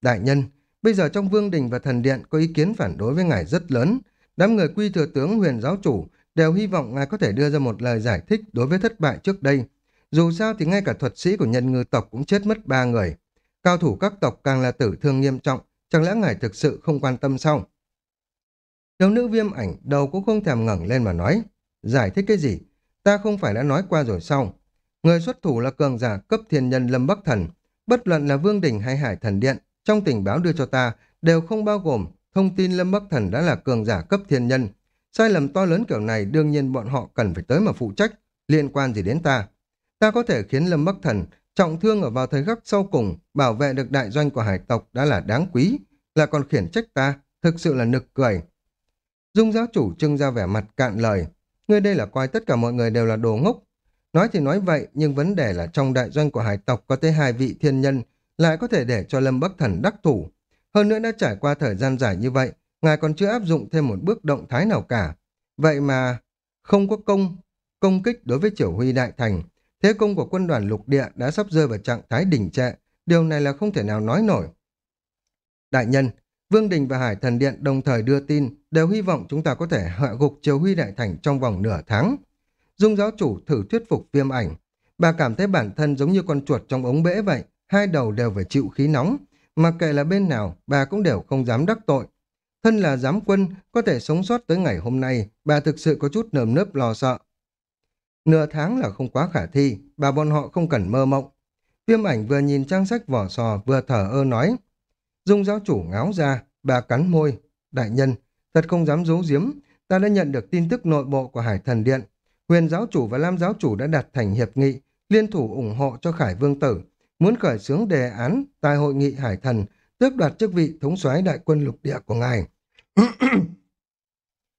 Đại nhân, bây giờ trong vương đình và thần điện có ý kiến phản đối với ngài rất lớn. Đám người quy thừa tướng huyền giáo chủ đều hy vọng ngài có thể đưa ra một lời giải thích đối với thất bại trước đây. Dù sao thì ngay cả thuật sĩ của nhân ngư tộc cũng chết mất ba người. Cao thủ các tộc càng là tử thương nghiêm trọng, Chẳng lẽ ngài thực sự không quan tâm sao? Thiếu nữ viêm ảnh đầu cũng không thèm ngẩng lên mà nói. Giải thích cái gì? Ta không phải đã nói qua rồi sao? Người xuất thủ là cường giả cấp thiên nhân Lâm Bắc Thần. Bất luận là Vương Đình hay Hải Thần Điện, trong tình báo đưa cho ta đều không bao gồm thông tin Lâm Bắc Thần đã là cường giả cấp thiên nhân. Sai lầm to lớn kiểu này đương nhiên bọn họ cần phải tới mà phụ trách, liên quan gì đến ta. Ta có thể khiến Lâm Bắc Thần trọng thương ở vào thời khắc sau cùng, bảo vệ được đại doanh của hải tộc đã là đáng quý, là còn khiển trách ta, thực sự là nực cười. Dung giáo chủ trưng ra vẻ mặt cạn lời, ngươi đây là coi tất cả mọi người đều là đồ ngốc. Nói thì nói vậy, nhưng vấn đề là trong đại doanh của hải tộc có tới hai vị thiên nhân, lại có thể để cho Lâm Bắc Thần đắc thủ. Hơn nữa đã trải qua thời gian dài như vậy, ngài còn chưa áp dụng thêm một bước động thái nào cả. Vậy mà không có công công kích đối với Triều Huy Đại Thành, thế công của quân đoàn lục địa đã sắp rơi vào trạng thái đỉnh trệ, điều này là không thể nào nói nổi. Đại nhân, Vương Đình và Hải Thần Điện đồng thời đưa tin, đều hy vọng chúng ta có thể hạ gục Triều Huy Đại Thành trong vòng nửa tháng. Dung giáo chủ thử thuyết phục viêm ảnh. Bà cảm thấy bản thân giống như con chuột trong ống bể vậy, hai đầu đều phải chịu khí nóng. Mặc kệ là bên nào, bà cũng đều không dám đắc tội. Thân là giám quân, có thể sống sót tới ngày hôm nay, bà thực sự có chút nơm nớp lo sợ. Nửa tháng là không quá khả thi, bà bọn họ không cần mơ mộng. Viêm ảnh vừa nhìn trang sách vỏ sò vừa thở ơ nói. Dung giáo chủ ngáo ra, bà cắn môi. Đại nhân, thật không dám giấu giếm, ta đã nhận được tin tức nội bộ của Hải Thần Điện. Huyền giáo chủ và Lam giáo chủ đã đặt thành hiệp nghị, liên thủ ủng hộ cho Khải Vương Tử, muốn khởi xướng đề án tại hội nghị Hải Thần, tước đoạt chức vị thống soái đại quân lục địa của ngài. [COUGHS]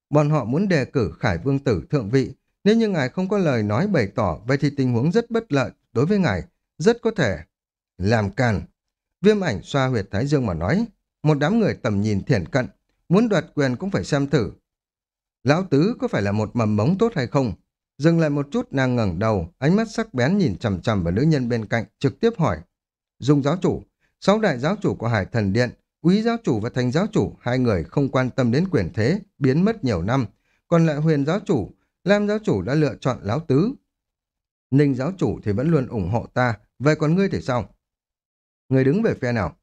Bọn họ muốn đề cử Khải Vương Tử thượng vị, nếu như ngài không có lời nói bày tỏ, vậy thì tình huống rất bất lợi đối với ngài, rất có thể làm càn. Viêm ảnh xoa huyệt thái dương mà nói, một đám người tầm nhìn thiển cận, muốn đoạt quyền cũng phải xem thử. Lão Tứ có phải là một mầm mống tốt hay không? Dừng lại một chút nàng ngẩng đầu, ánh mắt sắc bén nhìn chằm chằm vào nữ nhân bên cạnh, trực tiếp hỏi. Dung giáo chủ, sáu đại giáo chủ của Hải Thần Điện, quý giáo chủ và thành giáo chủ, hai người không quan tâm đến quyền thế, biến mất nhiều năm. Còn lại huyền giáo chủ, Lam giáo chủ đã lựa chọn lão tứ. Ninh giáo chủ thì vẫn luôn ủng hộ ta, vậy còn ngươi thì sao? Người đứng về phe nào?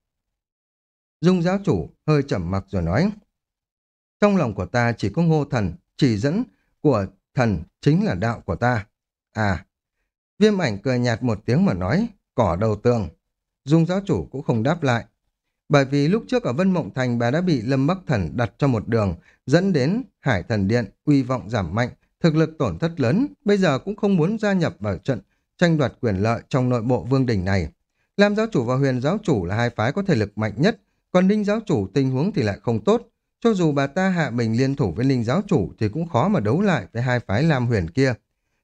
Dung giáo chủ hơi chậm mặc rồi nói. Trong lòng của ta chỉ có ngô thần, chỉ dẫn của thần chính là đạo của ta. À, viêm ảnh cười nhạt một tiếng mà nói, cỏ đầu tường. Dung giáo chủ cũng không đáp lại. Bởi vì lúc trước ở Vân Mộng Thành bà đã bị Lâm Bắc Thần đặt cho một đường, dẫn đến Hải Thần Điện, uy vọng giảm mạnh, thực lực tổn thất lớn, bây giờ cũng không muốn gia nhập vào trận tranh đoạt quyền lợi trong nội bộ vương đình này. Lam giáo chủ và huyền giáo chủ là hai phái có thể lực mạnh nhất, còn ninh giáo chủ tình huống thì lại không tốt. Cho dù bà ta hạ mình liên thủ với ninh giáo chủ thì cũng khó mà đấu lại với hai phái Lam huyền kia.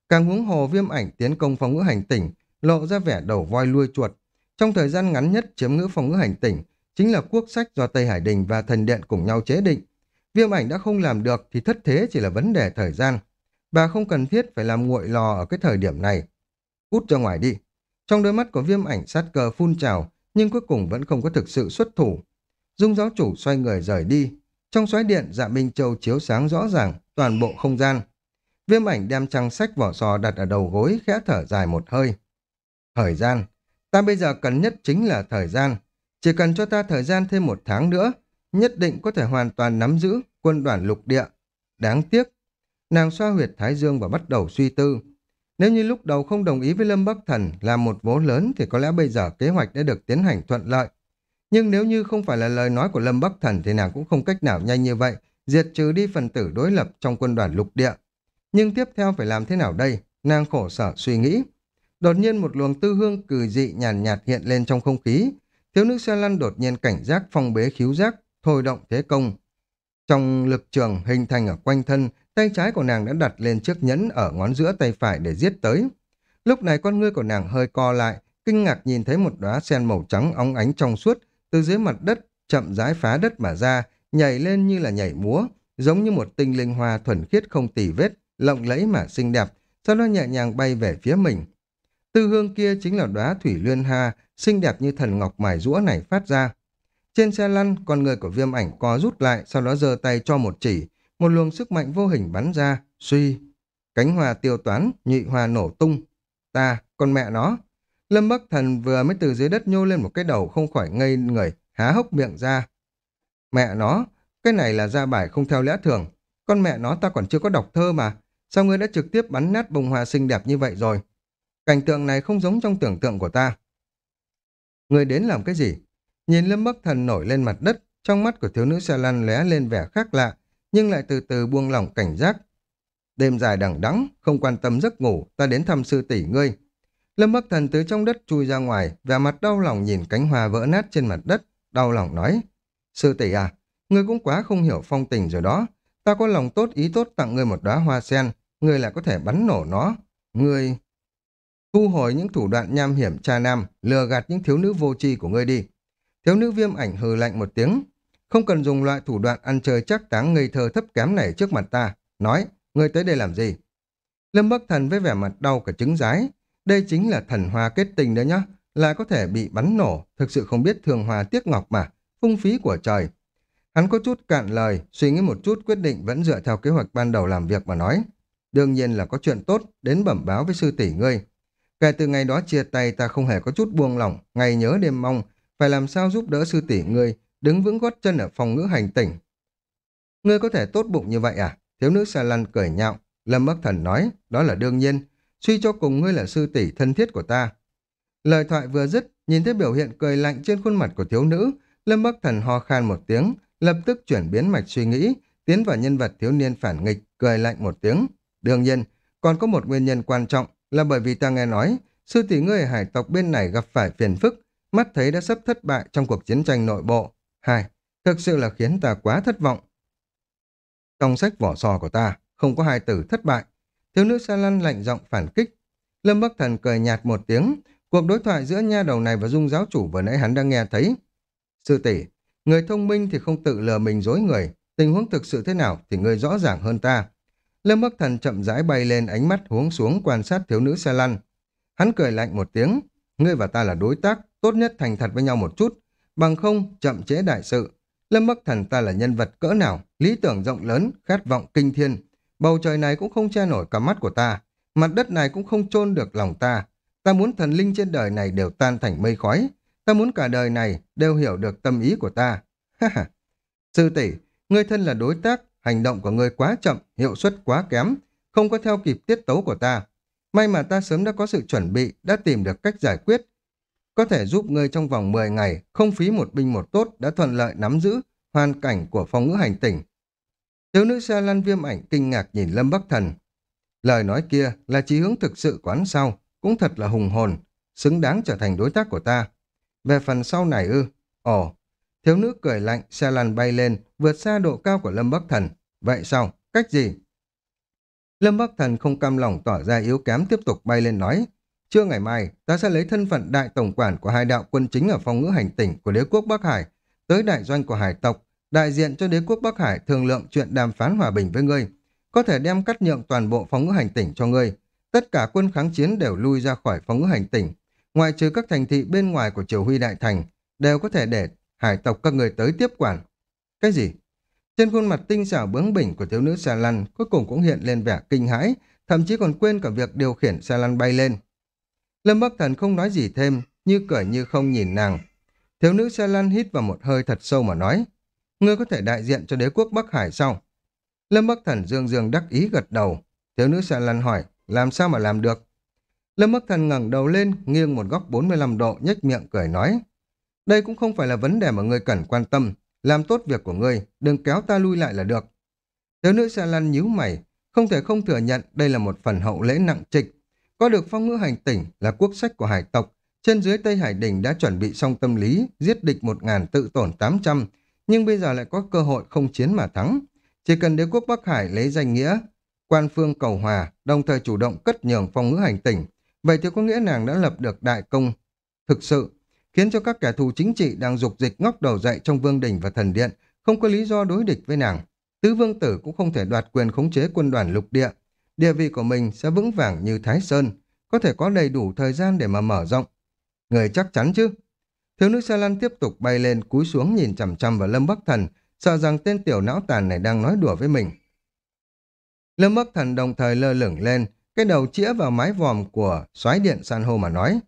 Càng huống hồ viêm ảnh tiến công phòng ngữ hành tỉnh, lộ ra vẻ đầu voi lui chuột. Trong thời gian ngắn nhất chiếm ngữ phòng ngữ hành tỉnh, chính là quốc sách do Tây Hải Đình và Thần Điện cùng nhau chế định. Viêm ảnh đã không làm được thì thất thế chỉ là vấn đề thời gian. Bà không cần thiết phải làm nguội lò ở cái thời điểm này. Cút ra ngoài đi. Trong đôi mắt của viêm ảnh sát cờ phun trào, nhưng cuối cùng vẫn không có thực sự xuất thủ. Dung giáo chủ xoay người rời đi. Trong xoáy điện, dạ Minh Châu chiếu sáng rõ ràng, toàn bộ không gian. Viêm ảnh đem trang sách vỏ sò đặt ở đầu gối, khẽ thở dài một hơi. Thời gian. Ta bây giờ cần nhất chính là thời gian. Chỉ cần cho ta thời gian thêm một tháng nữa, nhất định có thể hoàn toàn nắm giữ quân đoàn lục địa. Đáng tiếc, Nàng xoa huyệt Thái Dương và bắt đầu suy tư. Nếu như lúc đầu không đồng ý với Lâm Bắc Thần làm một vố lớn thì có lẽ bây giờ kế hoạch đã được tiến hành thuận lợi. Nhưng nếu như không phải là lời nói của Lâm Bắc Thần thì nàng cũng không cách nào nhanh như vậy, diệt trừ đi phần tử đối lập trong quân đoàn lục địa. Nhưng tiếp theo phải làm thế nào đây? Nàng khổ sở suy nghĩ. Đột nhiên một luồng tư hương cừ dị nhàn nhạt, nhạt hiện lên trong không khí. Thiếu nữ xe lăn đột nhiên cảnh giác phong bế khiếu giác, thôi động thế công. Trong lực trường hình thành ở quanh thân Tay trái của nàng đã đặt lên chiếc nhẫn ở ngón giữa tay phải để giết tới. Lúc này con ngươi của nàng hơi co lại, kinh ngạc nhìn thấy một đóa sen màu trắng óng ánh trong suốt từ dưới mặt đất chậm rãi phá đất mà ra, nhảy lên như là nhảy múa, giống như một tinh linh hoa thuần khiết không tì vết, lộng lẫy mà xinh đẹp, sau đó nhẹ nhàng bay về phía mình. Tư hương kia chính là đóa thủy luyên hoa xinh đẹp như thần ngọc mài rũa này phát ra. Trên xe lăn, con người của viêm ảnh co rút lại, sau đó giơ tay cho một chỉ, một luồng sức mạnh vô hình bắn ra, suy. Cánh hoa tiêu toán, nhụy hoa nổ tung. Ta, con mẹ nó. Lâm Bắc Thần vừa mới từ dưới đất nhô lên một cái đầu không khỏi ngây người, há hốc miệng ra. Mẹ nó, cái này là ra bài không theo lẽ thường. Con mẹ nó ta còn chưa có đọc thơ mà. Sao ngươi đã trực tiếp bắn nát bông hoa xinh đẹp như vậy rồi? Cảnh tượng này không giống trong tưởng tượng của ta. Ngươi đến làm cái gì? Nhìn Lâm Bắc Thần nổi lên mặt đất, trong mắt của thiếu nữ xe lăn lóe lên vẻ khác lạ, nhưng lại từ từ buông lỏng cảnh giác. Đêm dài đằng đẵng, không quan tâm giấc ngủ, ta đến thăm sư tỷ ngươi. Lâm Bắc Thần từ trong đất chui ra ngoài, vẻ mặt đau lòng nhìn cánh hoa vỡ nát trên mặt đất, đau lòng nói. Sư tỷ à, ngươi cũng quá không hiểu phong tình rồi đó. Ta có lòng tốt ý tốt tặng ngươi một đóa hoa sen, ngươi lại có thể bắn nổ nó. Ngươi... Thu hồi những thủ đoạn nham hiểm cha nam, lừa gạt những thiếu nữ vô tri của ngươi đi. Thiếu nữ viêm ảnh hừ lạnh một tiếng. Không cần dùng loại thủ đoạn ăn chơi chắc táng ngây thơ thấp kém này trước mặt ta. Nói, ngươi tới đây làm gì? Lâm Bắc Thần với vẻ mặt đau cả trứng rái. Đây chính là thần hoa kết tình đó nhá. Lại có thể bị bắn nổ, thực sự không biết thường hòa tiếc ngọc mà. Phung phí của trời. Hắn có chút cạn lời, suy nghĩ một chút quyết định vẫn dựa theo kế hoạch ban đầu làm việc mà nói. Đương nhiên là có chuyện tốt, đến bẩm báo với sư tỷ ngươi. Kể từ ngày đó chia tay ta không hề có chút buông lỏng, ngày nhớ đêm mong, phải làm sao giúp đỡ sư tỷ ngươi đứng vững gót chân ở phòng ngữ hành tỉnh. Ngươi có thể tốt bụng như vậy à? Thiếu nữ xà lăn cười nhạo. Lâm Bắc Thần nói, đó là đương nhiên. Suy cho cùng ngươi là sư tỷ thân thiết của ta. Lời thoại vừa dứt, nhìn thấy biểu hiện cười lạnh trên khuôn mặt của thiếu nữ, Lâm Bắc Thần ho khan một tiếng, lập tức chuyển biến mạch suy nghĩ, tiến vào nhân vật thiếu niên phản nghịch, cười lạnh một tiếng. Đương nhiên, còn có một nguyên nhân quan trọng là bởi vì ta nghe nói, sư tỷ ngươi hải tộc bên này gặp phải phiền phức, mắt thấy đã sắp thất bại trong cuộc chiến tranh nội bộ. Hai, thực sự là khiến ta quá thất vọng. Trong sách vỏ sò của ta, không có hai từ thất bại. Thiếu nữ Sa Lăn lạnh giọng phản kích. Lâm Bắc Thần cười nhạt một tiếng, cuộc đối thoại giữa nha đầu này và dung giáo chủ vừa nãy hắn đang nghe thấy. Sư tỷ, người thông minh thì không tự lừa mình dối người, tình huống thực sự thế nào thì người rõ ràng hơn ta. Lâm Bắc Thần chậm rãi bay lên ánh mắt hướng xuống quan sát thiếu nữ Sa Lăn. Hắn cười lạnh một tiếng, ngươi và ta là đối tác, tốt nhất thành thật với nhau một chút, bằng không chậm chế đại sự. Lâm Bắc Thần ta là nhân vật cỡ nào, lý tưởng rộng lớn, khát vọng kinh thiên. Bầu trời này cũng không che nổi cả mắt của ta, mặt đất này cũng không chôn được lòng ta. Ta muốn thần linh trên đời này đều tan thành mây khói. Ta muốn cả đời này đều hiểu được tâm ý của ta. Sư tỷ, ngươi thân là đối tác, hành động của ngươi quá chậm, hiệu suất quá kém, không có theo kịp tiết tấu của ta. May mà ta sớm đã có sự chuẩn bị, đã tìm được cách giải quyết, có thể giúp ngươi trong vòng 10 ngày, không phí một binh một tốt đã thuận lợi nắm giữ hoàn cảnh của phong ngữ hành tỉnh. Thiếu nữ xa lăn viêm ảnh kinh ngạc nhìn Lâm Bắc Thần. Lời nói kia là chí hướng thực sự quán sau, cũng thật là hùng hồn, xứng đáng trở thành đối tác của ta. Về phần sau này ư, ồ, thiếu nữ cười lạnh, xe lăn bay lên, vượt xa độ cao của Lâm Bắc Thần. Vậy sao? Cách gì? Lâm Bắc Thần không cam lòng tỏ ra yếu kém tiếp tục bay lên nói, Trưa ngày mai, ta sẽ lấy thân phận đại tổng quản của hai đạo quân chính ở phong ngữ hành tỉnh của đế quốc Bắc Hải, tới đại doanh của hải tộc, đại diện cho đế quốc Bắc Hải thương lượng chuyện đàm phán hòa bình với ngươi. Có thể đem cắt nhượng toàn bộ phong ngữ hành tỉnh cho ngươi. Tất cả quân kháng chiến đều lui ra khỏi phong ngữ hành tỉnh. Ngoài trừ các thành thị bên ngoài của triều huy đại thành, đều có thể để hải tộc các người tới tiếp quản. Cái gì? Trên khuôn mặt tinh xảo bướng bỉnh của thiếu nữ xe lăn cuối cùng cũng hiện lên vẻ kinh hãi, thậm chí còn quên cả việc điều khiển xe lăn bay lên. Lâm Bắc Thần không nói gì thêm, như cười như không nhìn nàng. Thiếu nữ xe lăn hít vào một hơi thật sâu mà nói, ngươi có thể đại diện cho đế quốc Bắc Hải sao? Lâm Bắc Thần dương dương đắc ý gật đầu. Thiếu nữ xe lăn hỏi, làm sao mà làm được? Lâm Bắc Thần ngẩng đầu lên, nghiêng một góc 45 độ, nhếch miệng cười nói. Đây cũng không phải là vấn đề mà ngươi cần quan tâm. Làm tốt việc của ngươi, đừng kéo ta lui lại là được. Thiếu nữ xe lăn nhíu mày, không thể không thừa nhận đây là một phần hậu lễ nặng trịch. Có được phong ngữ hành tỉnh là quốc sách của hải tộc, trên dưới Tây Hải Đình đã chuẩn bị xong tâm lý, giết địch một ngàn tự tổn tám trăm nhưng bây giờ lại có cơ hội không chiến mà thắng. Chỉ cần đế quốc Bắc Hải lấy danh nghĩa, quan phương cầu hòa, đồng thời chủ động cất nhường phong ngữ hành tỉnh, vậy thì có nghĩa nàng đã lập được đại công thực sự, khiến cho các kẻ thù chính trị đang dục dịch ngóc đầu dậy trong vương đình và thần điện, không có lý do đối địch với nàng. Tứ vương tử cũng không thể đoạt quyền khống chế quân đoàn lục địa, địa vị của mình sẽ vững vàng như Thái Sơn, có thể có đầy đủ thời gian để mà mở rộng. Người chắc chắn chứ? Thiếu nữ Sa Lan tiếp tục bay lên cúi xuống nhìn chằm chằm vào Lâm Bắc Thần, sợ rằng tên tiểu não tàn này đang nói đùa với mình. Lâm Bắc Thần đồng thời lơ lửng lên, cái đầu chĩa vào mái vòm của soái điện san hô mà nói.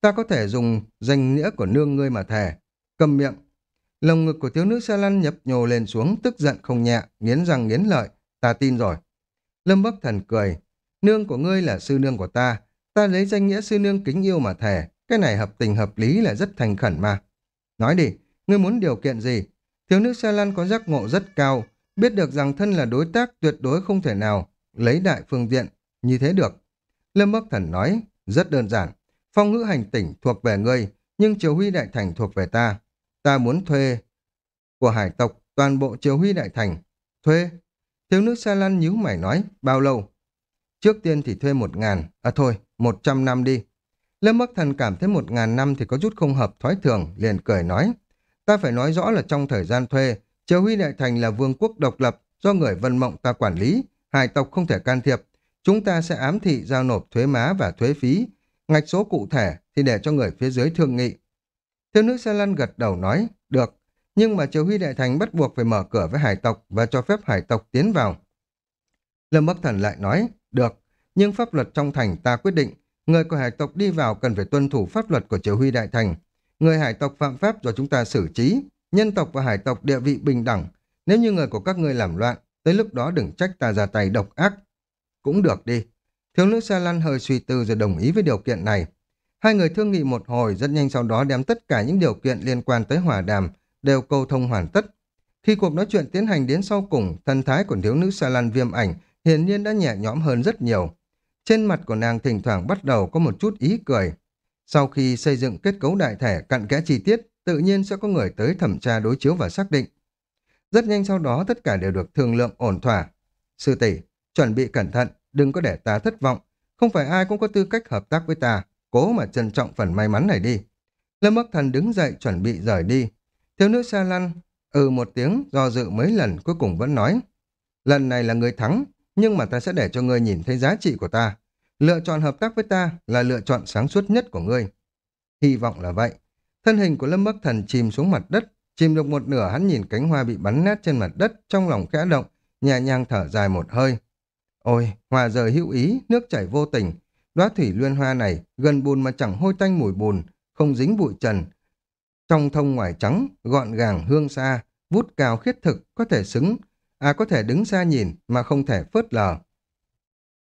Ta có thể dùng danh nghĩa của nương ngươi mà thề. Cầm miệng. Lồng ngực của thiếu nữ Sa Lăn nhập nhô lên xuống, tức giận không nhẹ, nghiến răng nghiến lợi. Ta tin rồi. Lâm Bắc Thần cười. Nương của ngươi là sư nương của ta. Ta lấy danh nghĩa sư nương kính yêu mà thề. Cái này hợp tình hợp lý là rất thành khẩn mà. Nói đi, ngươi muốn điều kiện gì? Thiếu nữ Sa Lan có giác ngộ rất cao, biết được rằng thân là đối tác tuyệt đối không thể nào lấy đại phương diện như thế được. Lâm Bắc Thần nói, rất đơn giản. Phong ngữ hành tỉnh thuộc về ngươi, nhưng triều huy đại thành thuộc về ta. Ta muốn thuê của hải tộc toàn bộ triều huy đại thành. Thuê? Thiếu nữ Sa Lan nhíu mày nói, bao lâu? Trước tiên thì thuê một ngàn, à thôi, một trăm năm đi. Lâm Bắc Thần cảm thấy một ngàn năm thì có chút không hợp thói thường, liền cười nói. Ta phải nói rõ là trong thời gian thuê, Triều Huy Đại Thành là vương quốc độc lập, do người Vân Mộng ta quản lý, hải tộc không thể can thiệp. Chúng ta sẽ ám thị giao nộp thuế má và thuế phí. Ngạch số cụ thể thì để cho người phía dưới thương nghị. Thiếu nữ Sa Lan gật đầu nói, được, nhưng mà Triều Huy Đại Thành bắt buộc phải mở cửa với hải tộc và cho phép hải tộc tiến vào. Lâm Bắc Thần lại nói, được, nhưng pháp luật trong thành ta quyết định, người của hải tộc đi vào cần phải tuân thủ pháp luật của Triều Huy Đại Thành. Người hải tộc phạm pháp do chúng ta xử trí, nhân tộc và hải tộc địa vị bình đẳng. Nếu như người của các ngươi làm loạn, tới lúc đó đừng trách ta ra tay độc ác. Cũng được đi. Thiếu nữ Sa Lan hơi suy tư rồi đồng ý với điều kiện này. Hai người thương nghị một hồi, rất nhanh sau đó đem tất cả những điều kiện liên quan tới hòa đàm, đều câu thông hoàn tất. Khi cuộc nói chuyện tiến hành đến sau cùng, thần thái của thiếu nữ Sa Lan viêm ảnh hiển nhiên đã nhẹ nhõm hơn rất nhiều. Trên mặt của nàng thỉnh thoảng bắt đầu có một chút ý cười. Sau khi xây dựng kết cấu đại thể cặn kẽ chi tiết, tự nhiên sẽ có người tới thẩm tra đối chiếu và xác định. Rất nhanh sau đó tất cả đều được thương lượng ổn thỏa. Sư tỷ, chuẩn bị cẩn thận, đừng có để ta thất vọng. Không phải ai cũng có tư cách hợp tác với ta, cố mà trân trọng phần may mắn này đi. Lâm Bắc Thần đứng dậy chuẩn bị rời đi. Thiếu nữ xa lăn, ừ một tiếng, do dự mấy lần cuối cùng vẫn nói. Lần này là người thắng, nhưng mà ta sẽ để cho ngươi nhìn thấy giá trị của ta. Lựa chọn hợp tác với ta là lựa chọn sáng suốt nhất của ngươi. Hy vọng là vậy. Thân hình của Lâm Bắc Thần chìm xuống mặt đất, chìm được một nửa hắn nhìn cánh hoa bị bắn nát trên mặt đất, trong lòng khẽ động, nhẹ nhàng thở dài một hơi. Ôi, hòa rời hữu ý, nước chảy vô tình. Đóa thủy luyên hoa này, gần bùn mà chẳng hôi tanh mùi bùn, không dính bụi trần. Trong thông ngoài trắng, gọn gàng, hương xa, vút cao khiết thực, có thể xứng, à có thể đứng xa nhìn mà không thể phớt lờ.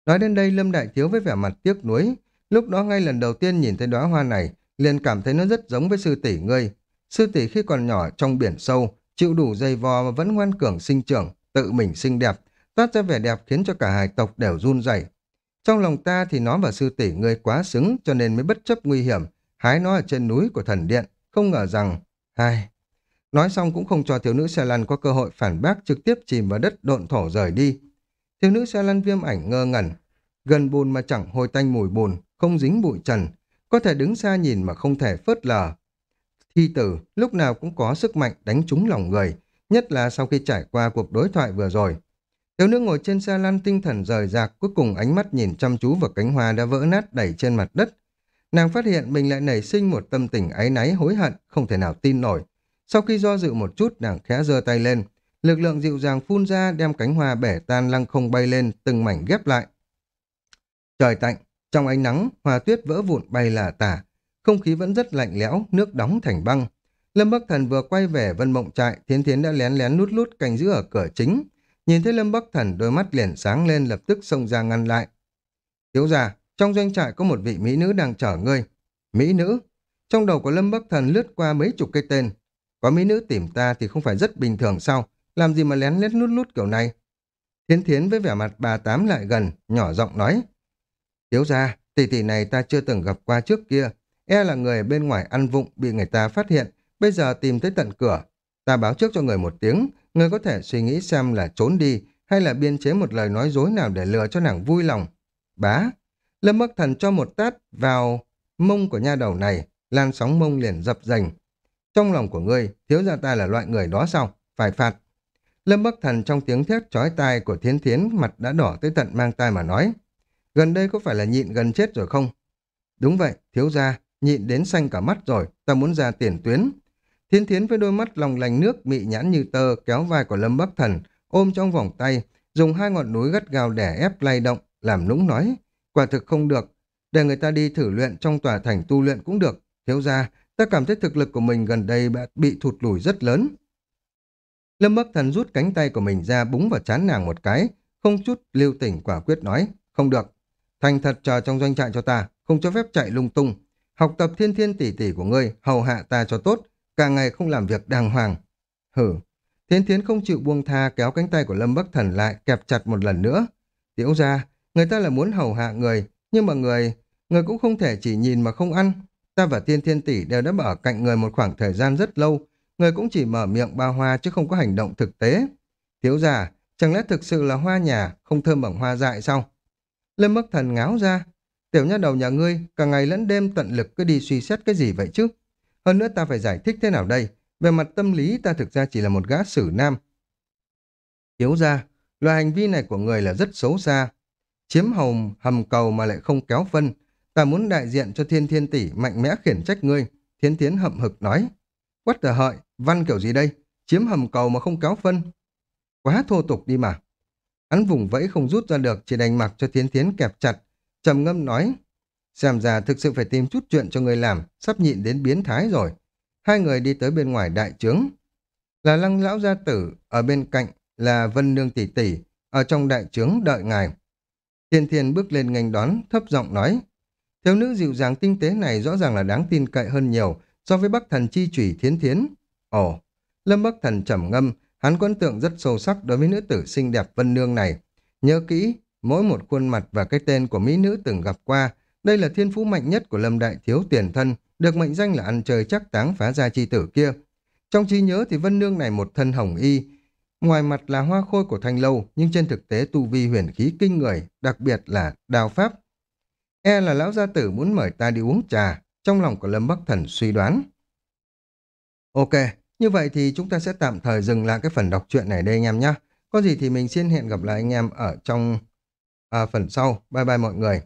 Nói đến đây Lâm Đại Thiếu với vẻ mặt tiếc nuối, lúc đó ngay lần đầu tiên nhìn thấy đóa hoa này, liền cảm thấy nó rất giống với sư tỷ ngươi. Sư tỷ khi còn nhỏ trong biển sâu, chịu đủ dây vò mà vẫn ngoan cường sinh trưởng, tự mình xinh đẹp, toát ra vẻ đẹp khiến cho cả hai tộc đều run rẩy. Trong lòng ta thì nó và sư tỷ ngươi quá xứng cho nên mới bất chấp nguy hiểm, hái nó ở trên núi của thần điện, không ngờ rằng, hai. Nói xong cũng không cho thiếu nữ xe lăn có cơ hội phản bác trực tiếp chìm vào đất độn thổ rời đi. Thiếu nữ xe lăn viêm ảnh ngơ ngẩn, gần bùn mà chẳng hôi tanh mùi bùn, không dính bụi trần, có thể đứng xa nhìn mà không thể phớt lờ. Thi tử lúc nào cũng có sức mạnh đánh trúng lòng người, nhất là sau khi trải qua cuộc đối thoại vừa rồi. Thiếu nữ ngồi trên xe lăn tinh thần rời rạc, cuối cùng ánh mắt nhìn chăm chú vào cánh hoa đã vỡ nát đẩy trên mặt đất. Nàng phát hiện mình lại nảy sinh một tâm tình áy náy hối hận, không thể nào tin nổi. Sau khi do dự một chút, nàng khẽ giơ tay lên. Lực lượng dịu dàng phun ra đem cánh hoa bẻ tan lăng không bay lên, từng mảnh ghép lại. Trời tạnh, trong ánh nắng, hoa tuyết vỡ vụn bay là tả. Không khí vẫn rất lạnh lẽo, nước đóng thành băng. Lâm Bắc Thần vừa quay về Vân Mộng Trại, Thiến Thiến đã lén lén lút lút canh giữ ở cửa chính. Nhìn thấy Lâm Bắc Thần, đôi mắt liền sáng lên lập tức xông ra ngăn lại. Thiếu gia, trong doanh trại có một vị mỹ nữ đang chở ngươi. Mỹ nữ? Trong đầu của Lâm Bắc Thần lướt qua mấy chục cái tên. Có mỹ nữ tìm ta thì không phải rất bình thường sao? Làm gì mà lén lét lút lút kiểu này? Thiến Thiến với vẻ mặt bà Tám lại gần, nhỏ giọng nói. Thiếu ra, tỷ tỷ này ta chưa từng gặp qua trước kia. E là người bên ngoài ăn vụng bị người ta phát hiện, bây giờ tìm tới tận cửa. Ta báo trước cho người một tiếng, người có thể suy nghĩ xem là trốn đi hay là biên chế một lời nói dối nào để lừa cho nàng vui lòng. Bá, Lâm Bắc Thần cho một tát vào mông của nha đầu này, lan sóng mông liền dập dành. Trong lòng của ngươi, thiếu gia ta là loại người đó sao? Phải phạt. Lâm Bắc Thần trong tiếng thét chói tai của thiến thiến mặt đã đỏ tới tận mang tai mà nói. Gần đây có phải là nhịn gần chết rồi không? Đúng vậy, thiếu gia, nhịn đến xanh cả mắt rồi, ta muốn ra tiền tuyến. Thiến thiến với đôi mắt lòng lành nước mị nhãn như tơ kéo vai của Lâm Bắc Thần, ôm trong vòng tay, dùng hai ngọn núi gắt gao đẻ ép lay động, làm nũng nói. Quả thực không được, để người ta đi thử luyện trong tòa thành tu luyện cũng được. Thiếu gia, Ta cảm thấy thực lực của mình gần đây bị thụt lùi rất lớn. Lâm Bắc Thần rút cánh tay của mình ra búng vào chán nàng một cái, không chút lưu tình quả quyết nói, không được. Thành thật chờ trong doanh trại cho ta, không cho phép chạy lung tung. Học tập thiên thiên tỷ tỷ của ngươi, hầu hạ ta cho tốt, cả ngày không làm việc đàng hoàng. Hử, thiên thiến không chịu buông tha kéo cánh tay của Lâm Bắc Thần lại, kẹp chặt một lần nữa. Tiểu ra, người ta là muốn hầu hạ người, nhưng mà người, người cũng không thể chỉ nhìn mà không ăn. Ta và tiên thiên tỷ đều đã ở cạnh người một khoảng thời gian rất lâu, người cũng chỉ mở miệng ba hoa chứ không có hành động thực tế. Thiếu già, chẳng lẽ thực sự là hoa nhà, không thơm bằng hoa dại sao? Lâm Bắc Thần ngáo ra, tiểu nha đầu nhà ngươi, cả ngày lẫn đêm tận lực cứ đi suy xét cái gì vậy chứ? Hơn nữa ta phải giải thích thế nào đây? Về mặt tâm lý ta thực ra chỉ là một gã sử nam. Thiếu ra, loại hành vi này của người là rất xấu xa. Chiếm hồng hầm cầu mà lại không kéo phân. Ta muốn đại diện cho thiên thiên tỷ mạnh mẽ khiển trách ngươi. thiên thiến hậm hực nói. Quất tờ hợi, văn kiểu gì đây? Chiếm hầm cầu mà không kéo phân. Quá thô tục đi mà. Hắn vùng vẫy không rút ra được, chỉ đành mặc cho thiên thiến kẹp chặt. trầm ngâm nói. Xem ra thực sự phải tìm chút chuyện cho người làm, sắp nhịn đến biến thái rồi. Hai người đi tới bên ngoài đại trướng. Là lăng lão gia tử, ở bên cạnh là vân nương tỷ tỷ, ở trong đại trướng đợi ngài. Thiên thiên bước lên nghênh đón, thấp giọng nói. Thiếu nữ dịu dàng tinh tế này rõ ràng là đáng tin cậy hơn nhiều so với bắc thần chi chủy thiến thiến. Ồ, lâm bắc thần trầm ngâm, hắn có ấn tượng rất sâu sắc đối với nữ tử xinh đẹp vân nương này. Nhớ kỹ, mỗi một khuôn mặt và cái tên của mỹ nữ từng gặp qua, đây là thiên phú mạnh nhất của lâm đại thiếu tiền thân, được mệnh danh là ăn chơi chắc táng phá gia chi tử kia. Trong trí nhớ thì vân nương này một thân hồng y, ngoài mặt là hoa khôi của thanh lâu, nhưng trên thực tế tu vi huyền khí kinh người, đặc biệt là đào pháp. E là lão gia tử muốn mời ta đi uống trà, trong lòng của Lâm Bắc Thần suy đoán. Ok, như vậy thì chúng ta sẽ tạm thời dừng lại cái phần đọc truyện này đây anh em nhé. Có gì thì mình xin hẹn gặp lại anh em ở trong à, phần sau. Bye bye mọi người.